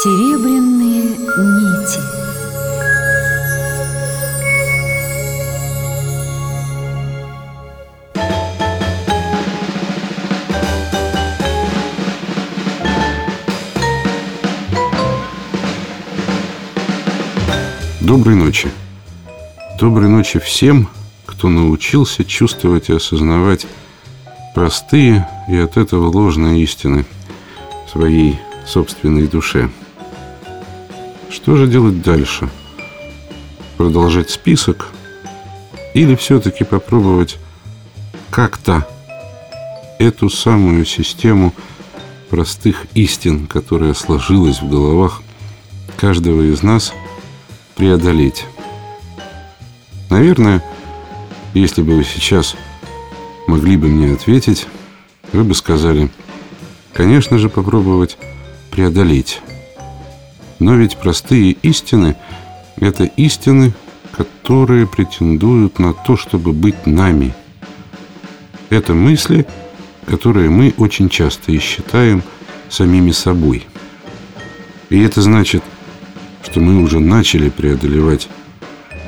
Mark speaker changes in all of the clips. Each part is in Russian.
Speaker 1: Серебряные нити
Speaker 2: Доброй ночи. Доброй ночи всем, кто научился чувствовать и осознавать простые и от этого ложные истины своей собственной душе. Что же делать дальше? Продолжать список? Или все-таки попробовать как-то эту самую систему простых истин, которая сложилась в головах каждого из нас, преодолеть? Наверное, если бы вы сейчас могли бы мне ответить, вы бы сказали, конечно же, попробовать преодолеть. Но ведь простые истины – это истины, которые претендуют на то, чтобы быть нами. Это мысли, которые мы очень часто и считаем самими собой. И это значит, что мы уже начали преодолевать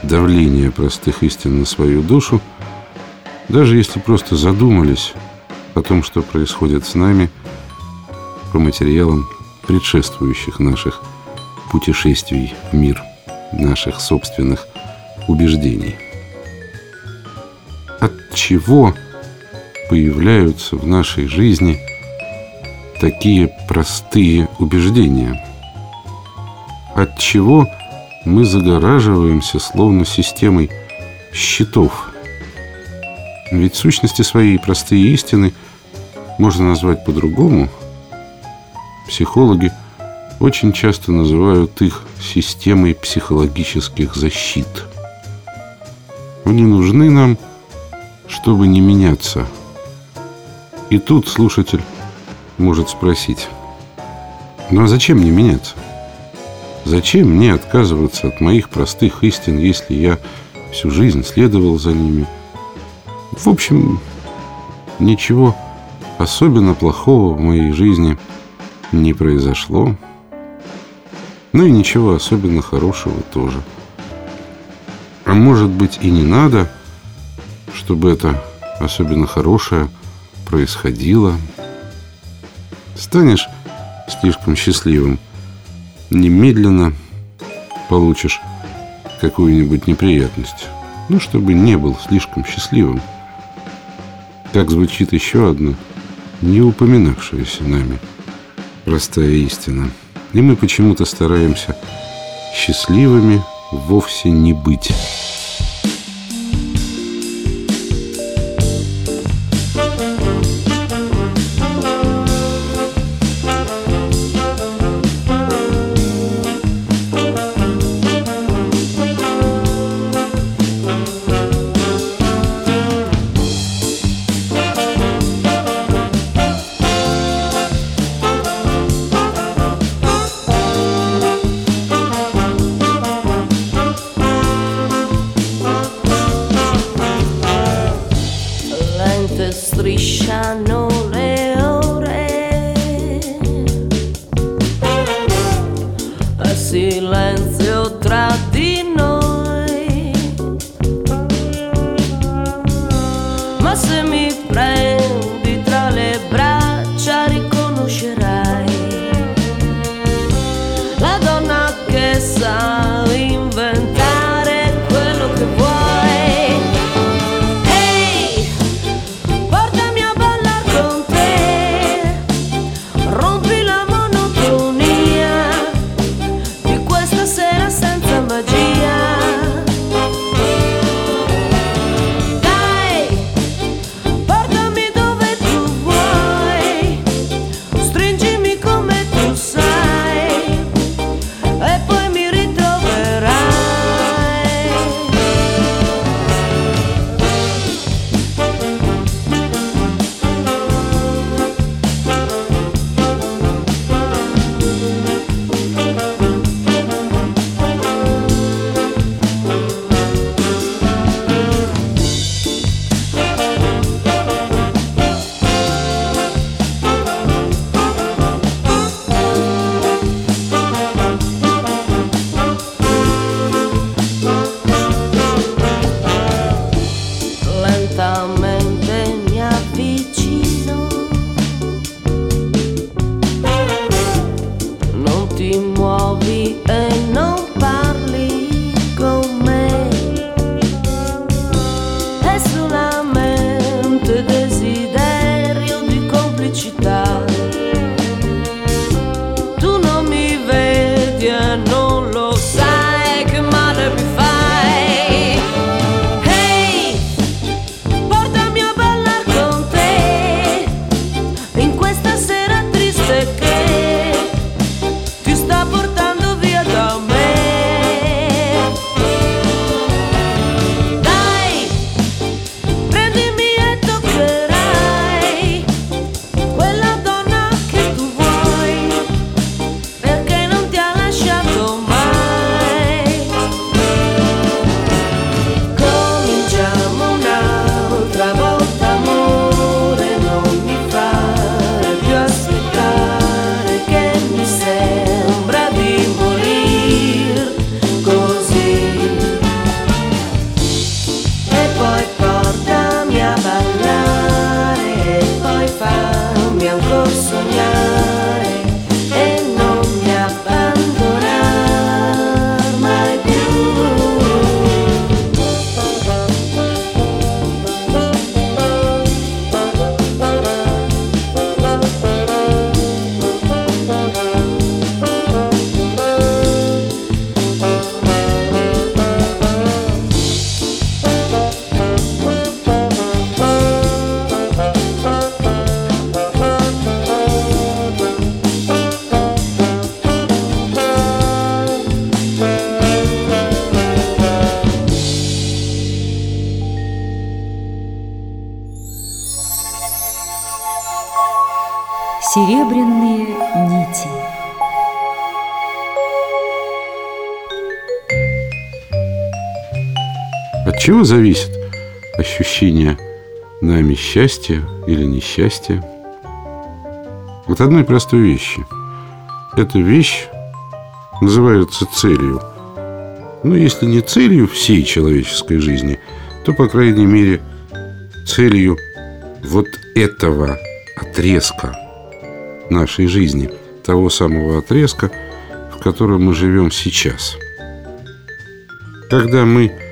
Speaker 2: давление простых истин на свою душу, даже если просто задумались о том, что происходит с нами по материалам предшествующих наших путешествий в мир, наших собственных убеждений. От чего появляются в нашей жизни такие простые убеждения? От чего мы загораживаемся словно системой щитов? Ведь сущности своей простые истины можно назвать по-другому – Психологи очень часто называют их системой психологических защит. Они нужны нам, чтобы не меняться. И тут слушатель может спросить, ну а зачем мне меняться? Зачем мне отказываться от моих простых истин, если я всю жизнь следовал за ними? В общем, ничего особенно плохого в моей жизни – не произошло. Ну и ничего особенно хорошего тоже. А может быть и не надо, чтобы это особенно хорошее происходило. Станешь слишком счастливым, немедленно получишь какую-нибудь неприятность. Ну, чтобы не был слишком счастливым. Как звучит еще одно, не упоминавшееся нами – простая истина. И мы почему-то стараемся счастливыми вовсе не быть. 散。Чего зависит ощущение нами счастья или несчастья? От одной простой вещи. Эта вещь называется целью. Но если не целью всей человеческой жизни, то, по крайней мере, целью вот этого отрезка нашей жизни, того самого отрезка, в котором мы живем сейчас. Когда мы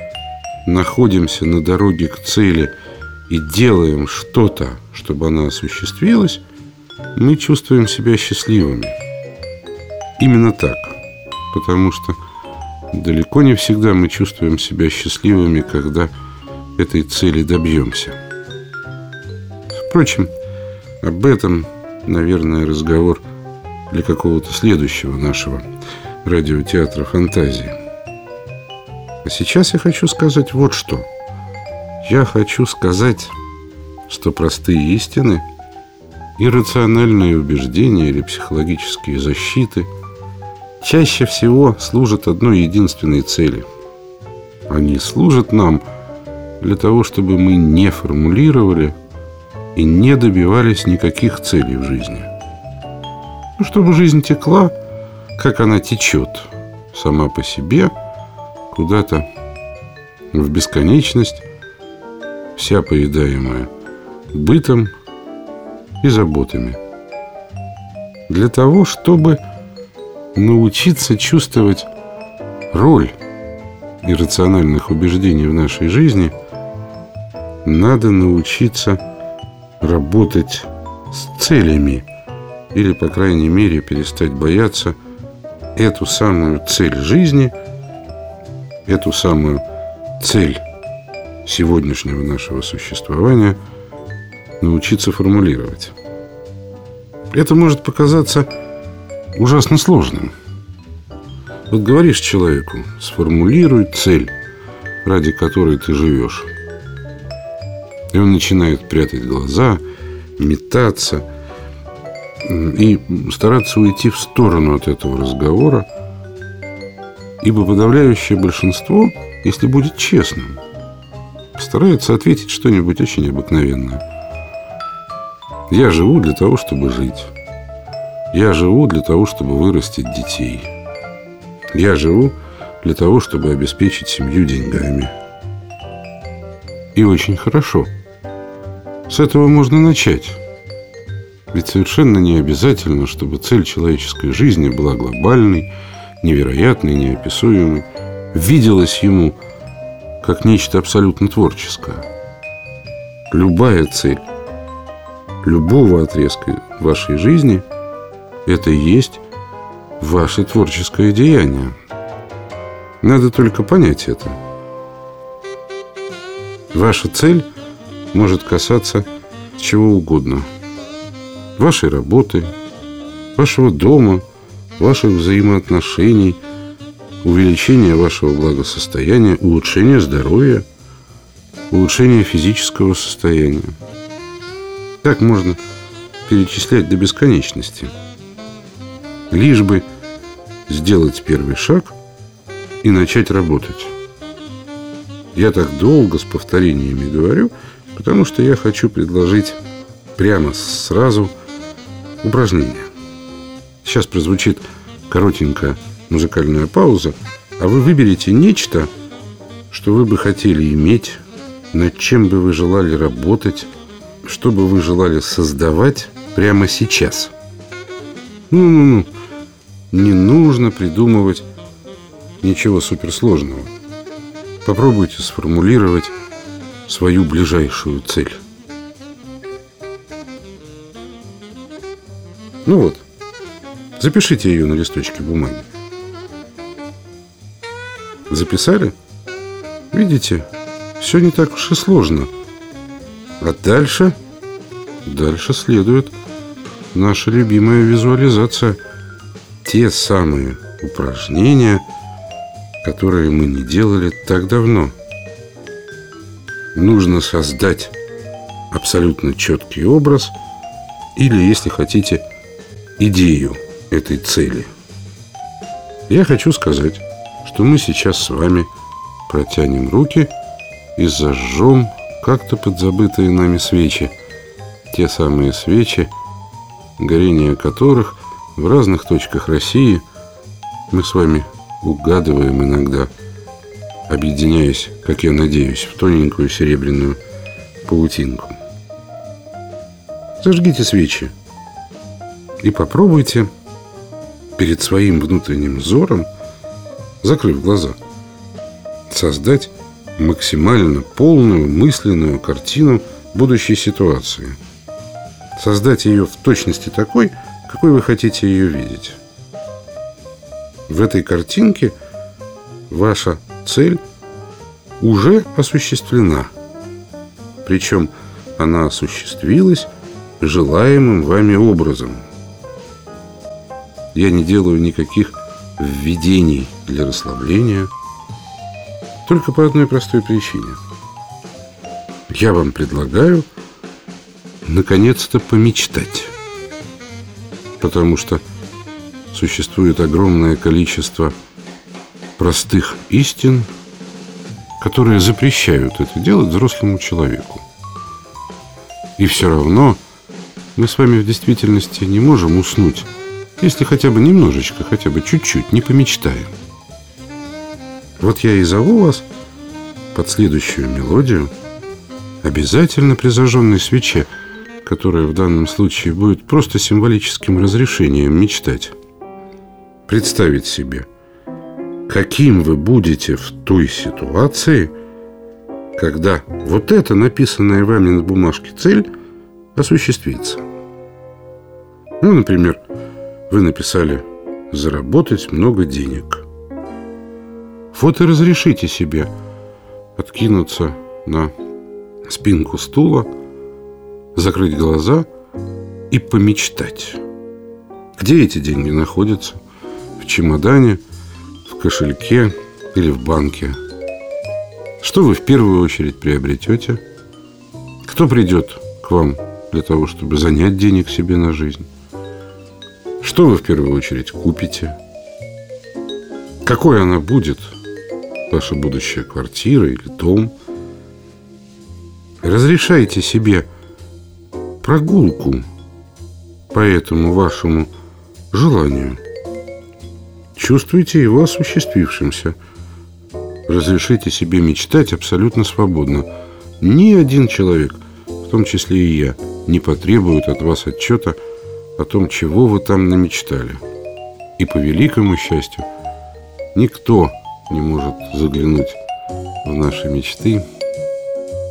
Speaker 2: находимся на дороге к цели и делаем что-то, чтобы она осуществилась, мы чувствуем себя счастливыми. Именно так. Потому что далеко не всегда мы чувствуем себя счастливыми, когда этой цели добьемся. Впрочем, об этом, наверное, разговор для какого-то следующего нашего радиотеатра фантазии. А сейчас я хочу сказать вот что. Я хочу сказать, что простые истины, иррациональные убеждения или психологические защиты чаще всего служат одной единственной цели. Они служат нам для того, чтобы мы не формулировали и не добивались никаких целей в жизни. Ну, чтобы жизнь текла, как она течет, сама по себе – куда-то в бесконечность, вся поедаемая бытом и заботами. Для того, чтобы научиться чувствовать роль иррациональных убеждений в нашей жизни, надо научиться работать с целями или, по крайней мере, перестать бояться эту самую цель жизни – эту самую цель сегодняшнего нашего существования научиться формулировать. Это может показаться ужасно сложным. Вот говоришь человеку, сформулируй цель, ради которой ты живешь. И он начинает прятать глаза, метаться и стараться уйти в сторону от этого разговора – ибо подавляющее большинство, если будет честным, старается ответить что-нибудь очень обыкновенное. Я живу для того, чтобы жить. Я живу для того, чтобы вырастить детей. Я живу для того, чтобы обеспечить семью деньгами. И очень хорошо. С этого можно начать. Ведь совершенно не обязательно, чтобы цель человеческой жизни была глобальной, невероятной, неописуемой, виделась ему как нечто абсолютно творческое. Любая цель любого отрезка вашей жизни – это и есть ваше творческое деяние. Надо только понять это. Ваша цель может касаться чего угодно. Вашей работы, вашего дома – ваших взаимоотношений, увеличения вашего благосостояния, улучшения здоровья, улучшения физического состояния. Так можно перечислять до бесконечности. Лишь бы сделать первый шаг и начать работать. Я так долго с повторениями говорю, потому что я хочу предложить прямо сразу упражнение. Сейчас прозвучит коротенькая музыкальная пауза, а вы выберете нечто, что вы бы хотели иметь, над чем бы вы желали работать, что бы вы желали создавать прямо сейчас. Ну-ну-ну, не нужно придумывать ничего суперсложного. Попробуйте сформулировать свою ближайшую цель. Ну вот, Запишите ее на листочке бумаги. Записали? Видите, все не так уж и сложно. А дальше, дальше следует наша любимая визуализация. Те самые упражнения, которые мы не делали так давно. Нужно создать абсолютно четкий образ или, если хотите, идею этой цели. Я хочу сказать, что мы сейчас с вами протянем руки и зажжем как-то подзабытые нами свечи. Те самые свечи, горение которых в разных точках России мы с вами угадываем иногда, объединяясь, как я надеюсь, в тоненькую серебряную паутинку. Зажгите свечи и попробуйте перед своим внутренним взором, закрыв глаза, создать максимально полную мысленную картину будущей ситуации. Создать ее в точности такой, какой вы хотите ее видеть. В этой картинке ваша цель уже осуществлена. Причем она осуществилась желаемым вами образом. Я не делаю никаких введений для расслабления, только по одной простой причине. Я вам предлагаю наконец-то помечтать. Потому что существует огромное количество простых истин, которые запрещают это делать взрослому человеку. И все равно мы с вами в действительности не можем уснуть, если хотя бы немножечко, хотя бы чуть-чуть не помечтаем. Вот я и зову вас под следующую мелодию, обязательно при зажженной свече, которая в данном случае будет просто символическим разрешением мечтать. Представить себе, каким вы будете в той ситуации, когда вот эта написанная вами на бумажке цель осуществится. Ну, например, вы написали «заработать много денег». Вот и разрешите себе откинуться на спинку стула, закрыть глаза и помечтать. Где эти деньги находятся? В чемодане, в кошельке или в банке? Что вы в первую очередь приобретете? Кто придет к вам для того, чтобы занять денег себе на жизнь? Что вы в первую очередь купите? Какой она будет, ваша будущая квартира или дом? Разрешайте себе прогулку по этому вашему желанию. Чувствуйте его осуществившимся. Разрешите себе мечтать абсолютно свободно. Ни один человек, в том числе и я, не потребует от вас отчета о том, чего вы там намечтали. И по великому счастью, никто не может заглянуть в наши мечты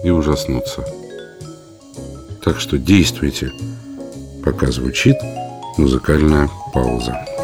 Speaker 2: и ужаснуться. Так что действуйте, пока звучит музыкальная пауза.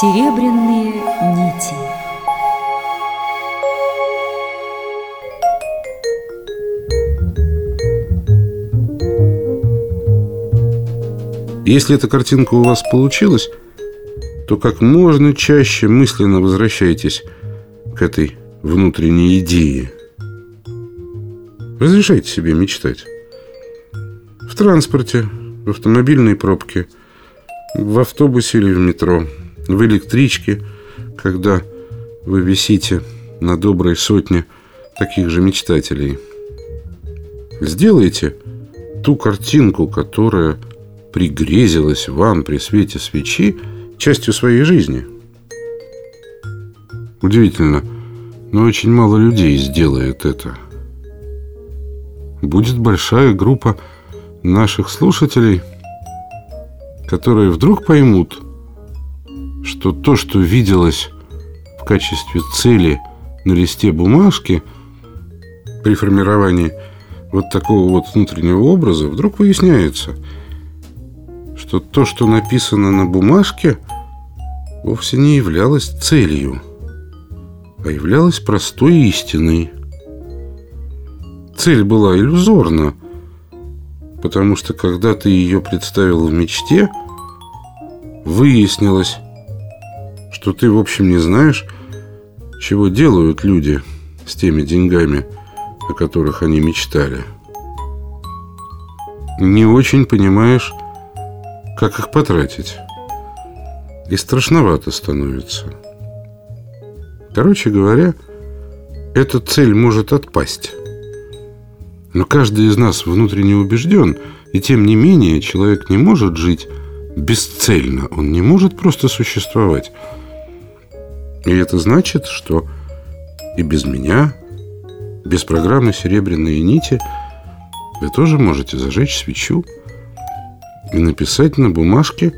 Speaker 1: Серебряные нити.
Speaker 2: Если эта картинка у вас получилась, то как можно чаще мысленно возвращайтесь к этой внутренней идее. Разрешайте себе мечтать. В транспорте, в автомобильной пробке, в автобусе или в метро – в электричке, когда вы висите на доброй сотне таких же мечтателей. Сделайте ту картинку, которая пригрезилась вам при свете свечи частью своей жизни. Удивительно, но очень мало людей сделает это. Будет большая группа наших слушателей, которые вдруг поймут – что то, что виделось в качестве цели на листе бумажки при формировании вот такого вот внутреннего образа, вдруг выясняется, что то, что написано на бумажке, вовсе не являлось целью, а являлось простой истиной. Цель была иллюзорна, потому что когда ты ее представил в мечте, выяснилось, что ты, в общем, не знаешь, чего делают люди с теми деньгами, о которых они мечтали. Не очень понимаешь, как их потратить. И страшновато становится. Короче говоря, эта цель может отпасть. Но каждый из нас внутренне убежден, и тем не менее человек не может жить бесцельно, он не может просто существовать. И это значит, что и без меня, без программы «Серебряные нити» вы тоже можете зажечь свечу и написать на бумажке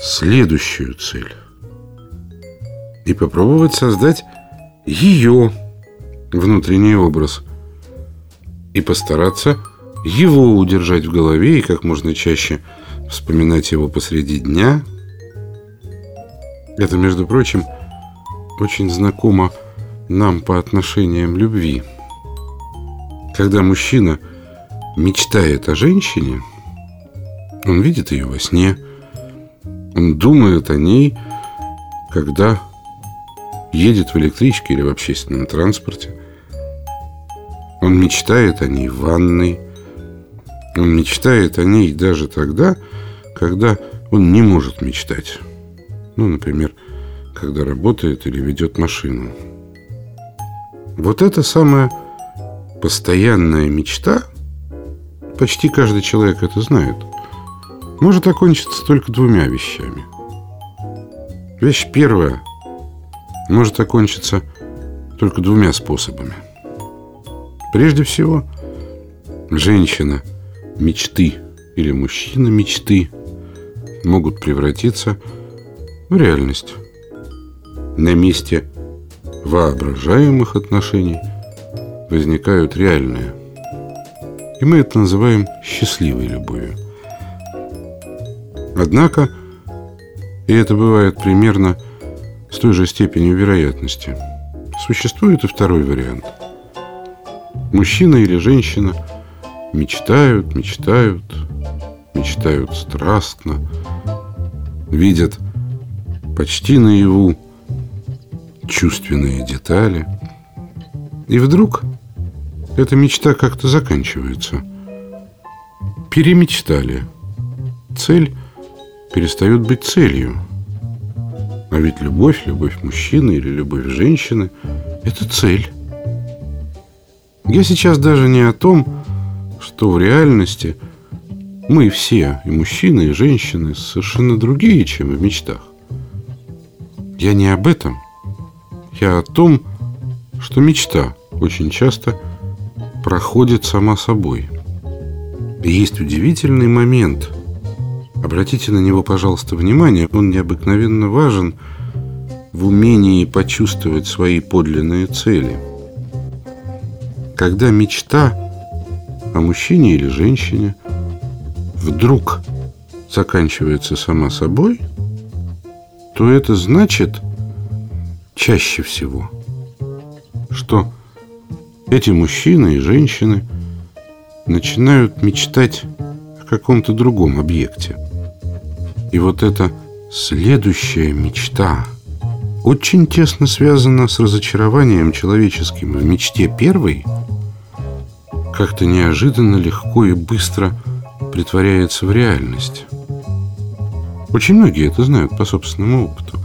Speaker 2: следующую цель. И попробовать создать ее внутренний образ. И постараться его удержать в голове и как можно чаще вспоминать его посреди дня. Это, между прочим, очень знакомо нам по отношениям любви. Когда мужчина мечтает о женщине, он видит ее во сне, он думает о ней, когда едет в электричке или в общественном транспорте. Он мечтает о ней в ванной. Он мечтает о ней даже тогда, когда он не может мечтать. Ну, например, когда работает или ведет машину. Вот это самая постоянная мечта, почти каждый человек это знает, может окончиться только двумя вещами. Вещь первая может окончиться только двумя способами. Прежде всего, женщина мечты или мужчина мечты могут превратиться в реальность. На месте воображаемых отношений возникают реальные. И мы это называем счастливой любовью. Однако, и это бывает примерно с той же степенью вероятности, существует и второй вариант. Мужчина или женщина мечтают, мечтают, мечтают страстно, видят почти наяву чувственные детали. И вдруг эта мечта как-то заканчивается. Перемечтали. Цель перестает быть целью. А ведь любовь, любовь мужчины или любовь женщины – это цель. Я сейчас даже не о том, что в реальности мы все, и мужчины, и женщины, совершенно другие, чем в мечтах. Я не об этом. Я о том, что мечта очень часто проходит сама собой. И есть удивительный момент. Обратите на него, пожалуйста, внимание. Он необыкновенно важен в умении почувствовать свои подлинные цели. Когда мечта о мужчине или женщине вдруг заканчивается сама собой, то это значит чаще всего, что эти мужчины и женщины начинают мечтать о каком-то другом объекте. И вот эта следующая мечта очень тесно связана с разочарованием человеческим в мечте первой, как-то неожиданно легко и быстро притворяется в реальность. Очень многие это знают по собственному опыту.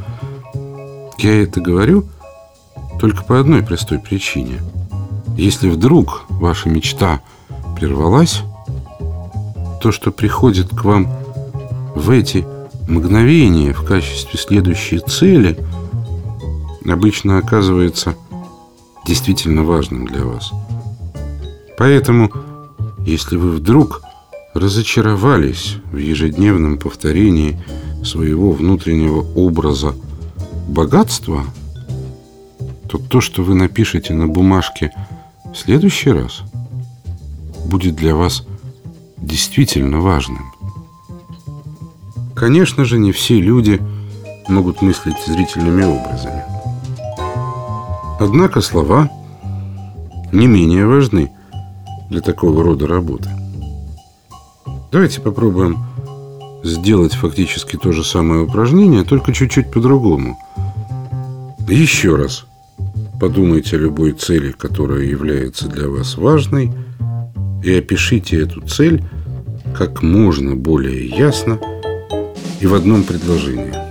Speaker 2: Я это говорю только по одной простой причине – если вдруг ваша мечта прервалась, то, что приходит к вам в эти мгновения в качестве следующей цели, обычно оказывается действительно важным для вас. Поэтому, если вы вдруг разочаровались в ежедневном повторении своего внутреннего образа богатства, то то, что вы напишете на бумажке – в следующий раз будет для вас действительно важным. Конечно же, не все люди могут мыслить зрительными образами. Однако слова не менее важны для такого рода работы. Давайте попробуем сделать фактически то же самое упражнение, только чуть-чуть по-другому. Еще раз Подумайте о любой цели, которая является для вас важной, и опишите эту цель как можно более ясно и в одном предложении.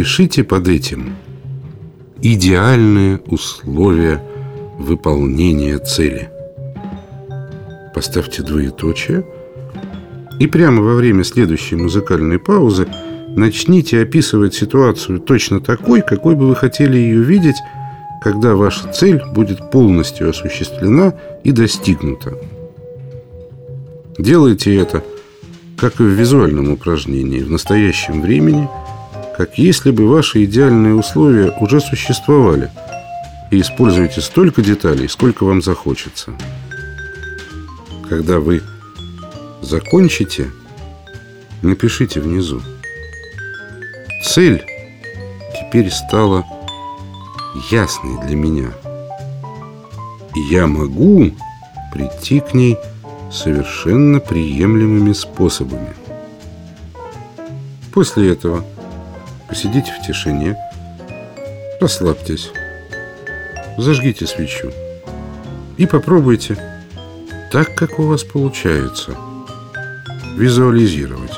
Speaker 2: Напишите под этим идеальные условия выполнения цели. Поставьте двоеточие и прямо во время следующей музыкальной паузы начните описывать ситуацию точно такой, какой бы вы хотели ее видеть, когда ваша цель будет полностью осуществлена и достигнута. Делайте это, как и в визуальном упражнении, в настоящем времени, как если бы ваши идеальные условия уже существовали, и используйте столько деталей, сколько вам захочется. Когда вы закончите, напишите внизу. Цель теперь стала ясной для меня. И я могу прийти к ней совершенно приемлемыми способами. После этого посидите в тишине, расслабьтесь, зажгите свечу. И попробуйте так, как у вас получается, визуализировать,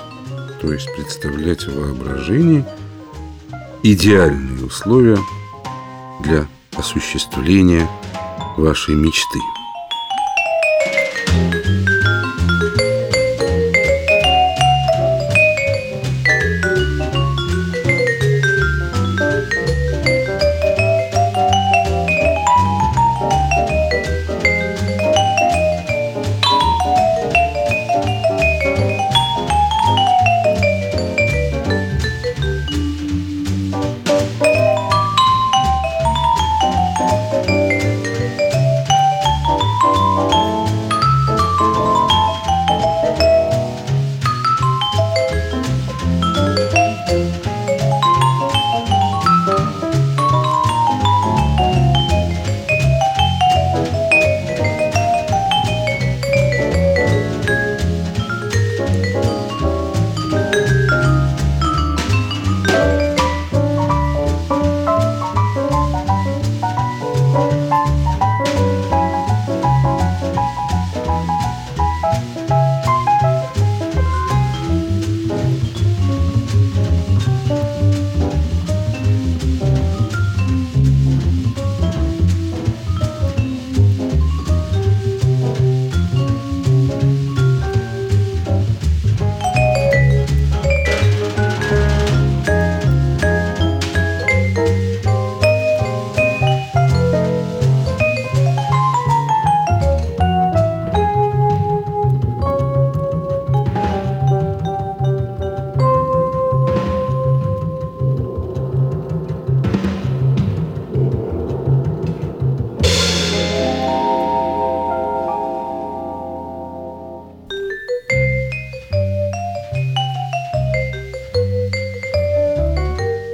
Speaker 2: то есть представлять в воображении идеальные условия для осуществления вашей мечты.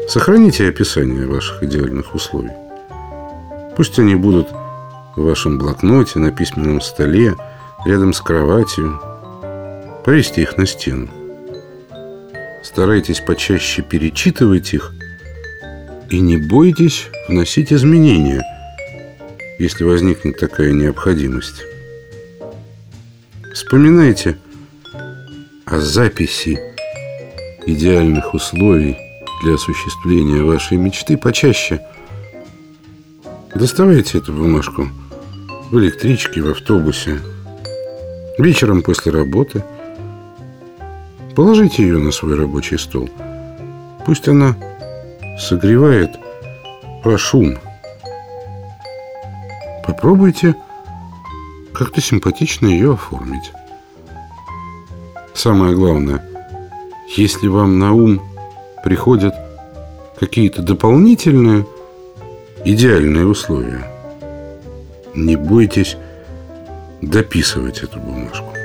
Speaker 2: Сохраните описание ваших идеальных условий. Пусть они будут в вашем блокноте, на письменном столе, рядом с кроватью. Повесьте их на стену. Старайтесь почаще перечитывать их и не бойтесь вносить изменения, если возникнет такая необходимость. Вспоминайте о записи идеальных условий – для осуществления вашей мечты почаще. Доставайте эту бумажку в электричке, в автобусе, вечером после работы. Положите ее на свой рабочий стол. Пусть она согревает ваш ум. Попробуйте как-то симпатично ее оформить. Самое главное, если вам на ум приходят какие-то дополнительные идеальные условия. Не бойтесь дописывать эту бумажку.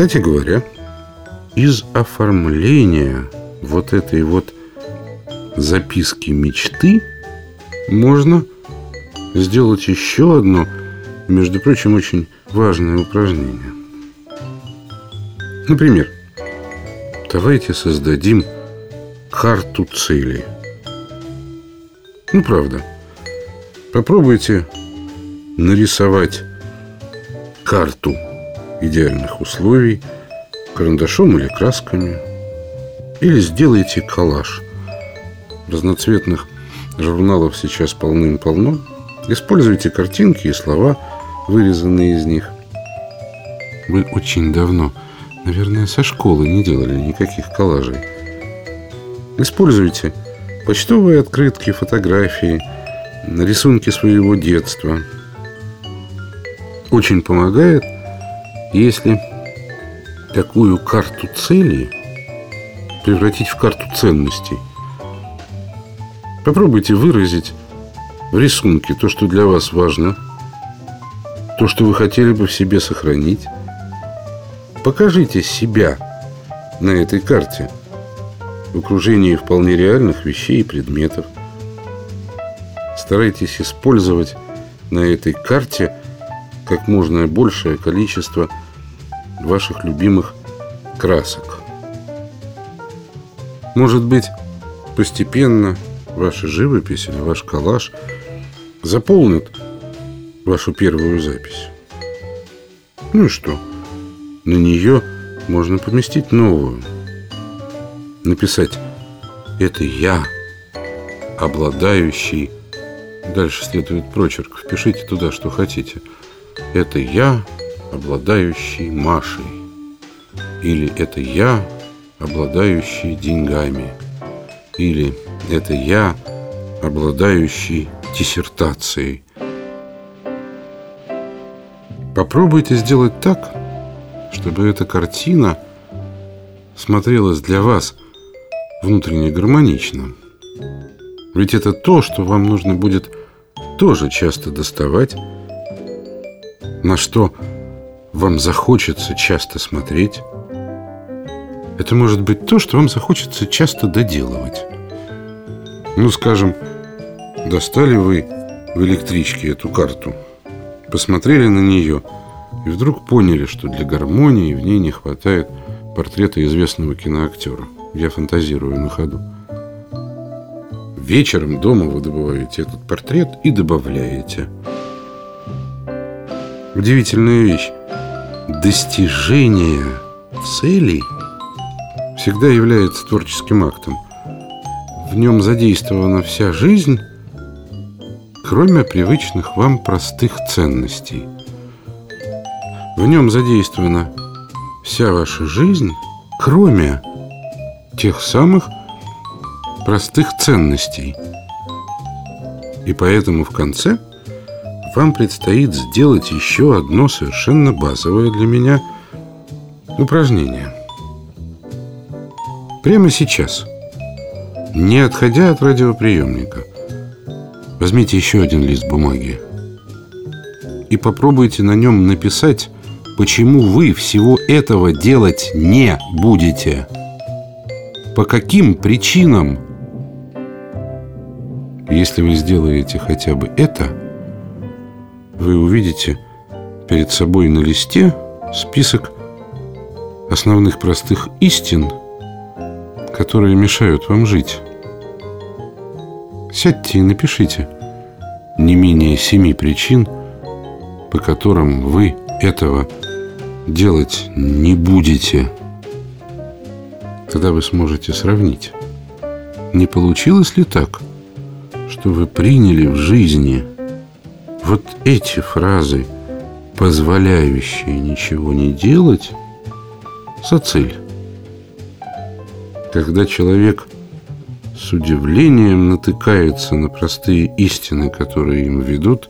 Speaker 2: Кстати говоря, из оформления вот этой вот записки мечты можно сделать еще одно, между прочим, очень важное упражнение. Например, давайте создадим карту целей. Ну, правда. Попробуйте нарисовать карту идеальных условий карандашом или красками. Или сделайте коллаж. Разноцветных журналов сейчас полным-полно. Используйте картинки и слова, вырезанные из них. Вы очень давно, наверное, со школы не делали никаких коллажей. Используйте почтовые открытки, фотографии, рисунки своего детства. Очень помогает, если такую карту целей превратить в карту ценностей. Попробуйте выразить в рисунке то, что для вас важно, то, что вы хотели бы в себе сохранить. Покажите себя на этой карте в окружении вполне реальных вещей и предметов. Старайтесь использовать на этой карте как можно большее количество ваших любимых красок. Может быть, постепенно ваша живопись или ваш коллаж заполнит вашу первую запись. Ну и что? На нее можно поместить новую. Написать «Это я, обладающий...» Дальше следует прочерк. Впишите туда, что хотите. «Это я, обладающий Машей». Или «Это я, обладающий деньгами». Или «Это я, обладающий диссертацией». Попробуйте сделать так, чтобы эта картина смотрелась для вас внутренне гармонично. Ведь это то, что вам нужно будет тоже часто доставать, на что вам захочется часто смотреть. Это может быть то, что вам захочется часто доделывать. Ну, скажем, достали вы в электричке эту карту, посмотрели на нее и вдруг поняли, что для гармонии в ней не хватает портрета известного киноактера. Я фантазирую на ходу. Вечером дома вы добываете этот портрет и добавляете. Удивительная вещь. Достижение целей всегда является творческим актом. В нем задействована вся жизнь, кроме привычных вам простых ценностей. В нем задействована вся ваша жизнь, кроме тех самых простых ценностей. И поэтому в конце вам предстоит сделать еще одно совершенно базовое для меня упражнение. Прямо сейчас, не отходя от радиоприемника, возьмите еще один лист бумаги и попробуйте на нем написать, почему вы всего этого делать не будете. По каким причинам если вы сделаете хотя бы это, вы увидите перед собой на листе список основных простых истин, которые мешают вам жить. Сядьте и напишите не менее семи причин, по которым вы этого делать не будете. Тогда вы сможете сравнить, не получилось ли так – что вы приняли в жизни вот эти фразы, позволяющие ничего не делать, за цель. Когда человек с удивлением натыкается на простые истины, которые им ведут,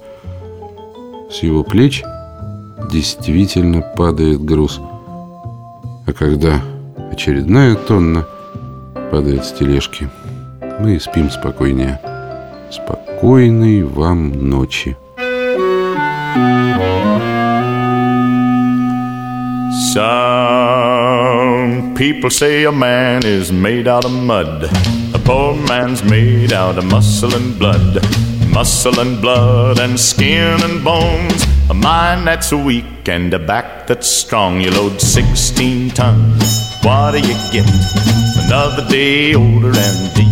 Speaker 2: с его плеч действительно падает груз. А когда очередная тонна падает с тележки, мы спим спокойнее. Спокойной вам ночи.
Speaker 3: Young people say a man is made out of mud. A poor man's made out of muscle and blood. Muscle and blood and skin and bones. A mind that's weak and a back that's strong. You load 16 tons. What do you get? Another day older and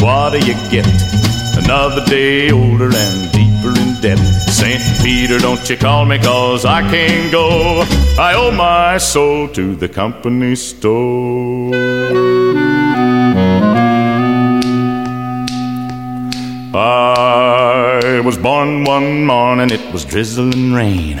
Speaker 3: What do you get? Another day older and deeper in debt. St. Peter, don't you call me, cause I can't go. I owe my soul to the company store. I was born one morning, it was drizzling rain.